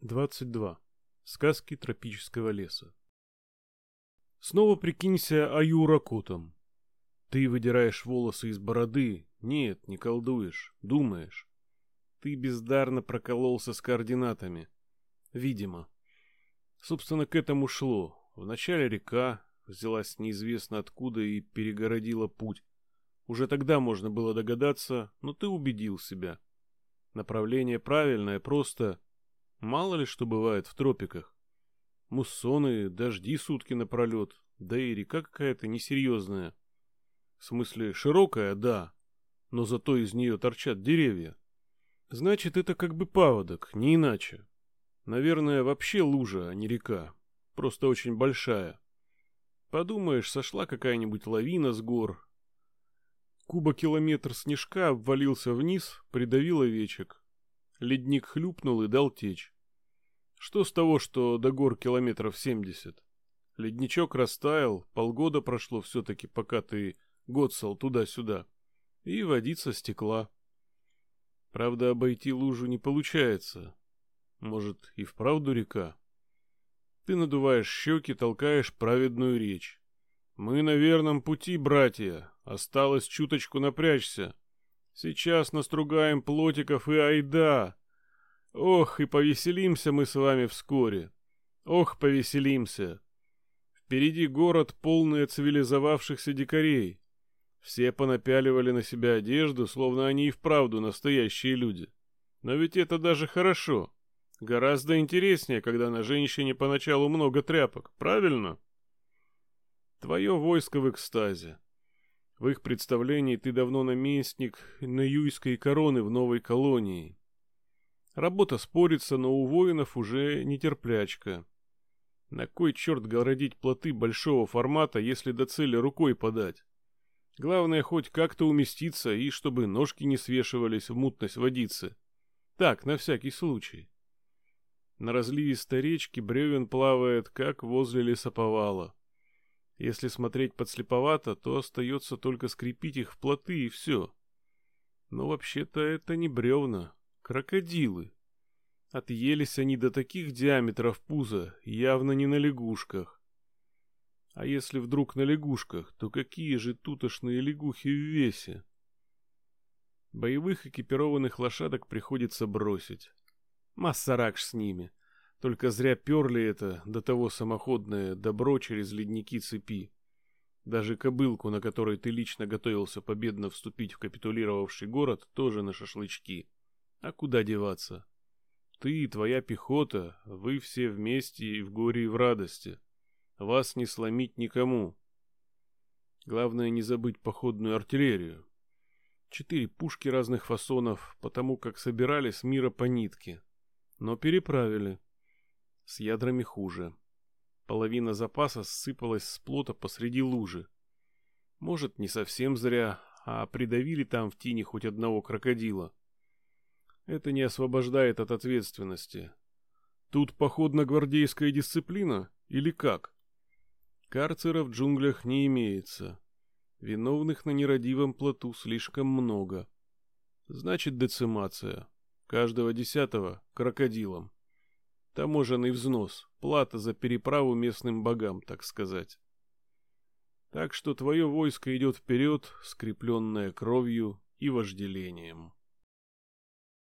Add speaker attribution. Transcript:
Speaker 1: 22. Сказки тропического леса. Снова прикинься Аюракутом. Ты выдираешь волосы из бороды. Нет, не колдуешь, думаешь. Ты бездарно прокололся с координатами. Видимо. Собственно, к этому шло. Вначале река взялась неизвестно откуда и перегородила путь. Уже тогда можно было догадаться, но ты убедил себя. Направление правильное, просто Мало ли что бывает в тропиках. Муссоны, дожди сутки напролет, да и река какая-то несерьезная. В смысле, широкая, да, но зато из нее торчат деревья. Значит, это как бы паводок, не иначе. Наверное, вообще лужа, а не река. Просто очень большая. Подумаешь, сошла какая-нибудь лавина с гор. Кубокилометр снежка обвалился вниз, придавил овечек. Ледник хлюпнул и дал течь. Что с того, что до гор километров семьдесят? Ледничок растаял, полгода прошло все-таки, пока ты гоцал туда-сюда. И водица стекла. Правда, обойти лужу не получается. Может, и вправду река? Ты надуваешь щеки, толкаешь праведную речь. Мы на верном пути, братья. Осталось чуточку напрячься. Сейчас настругаем плотиков и айда. Ох, и повеселимся мы с вами вскоре. Ох, повеселимся. Впереди город, полный цивилизовавшихся дикарей. Все понапяливали на себя одежду, словно они и вправду настоящие люди. Но ведь это даже хорошо. Гораздо интереснее, когда на женщине поначалу много тряпок, правильно? Твое войско в экстазе. В их представлении ты давно наместник Наюйской короны в новой колонии. Работа спорится, но у воинов уже нетерплячка. На кой черт городить плоты большого формата, если до цели рукой подать? Главное хоть как-то уместиться и чтобы ножки не свешивались в мутность водицы. Так, на всякий случай. На разливистой речке бревен плавает, как возле лесоповала. Если смотреть подслеповато, то остается только скрепить их в плоты и все. Но вообще-то это не бревна, крокодилы. Отъелись они до таких диаметров пуза, явно не на лягушках. А если вдруг на лягушках, то какие же тутошные лягухи в весе? Боевых экипированных лошадок приходится бросить. Массаракш с ними. Только зря перли это, до того самоходное добро через ледники цепи. Даже кобылку, на которой ты лично готовился победно вступить в капитулировавший город, тоже на шашлычки. А куда деваться? Ты и твоя пехота, вы все вместе и в горе, и в радости. Вас не сломить никому. Главное не забыть походную артиллерию. Четыре пушки разных фасонов, потому как собирали с мира по нитке. Но переправили. С ядрами хуже. Половина запаса сыпалась с плота посреди лужи. Может, не совсем зря, а придавили там в тине хоть одного крокодила. Это не освобождает от ответственности. Тут походно-гвардейская дисциплина или как? Карцера в джунглях не имеется. Виновных на нерадивом плоту слишком много. Значит, децимация. Каждого десятого — крокодилом. Таможенный взнос, плата за переправу местным богам, так сказать. Так что твое войско идет вперед, скрепленное кровью и вожделением.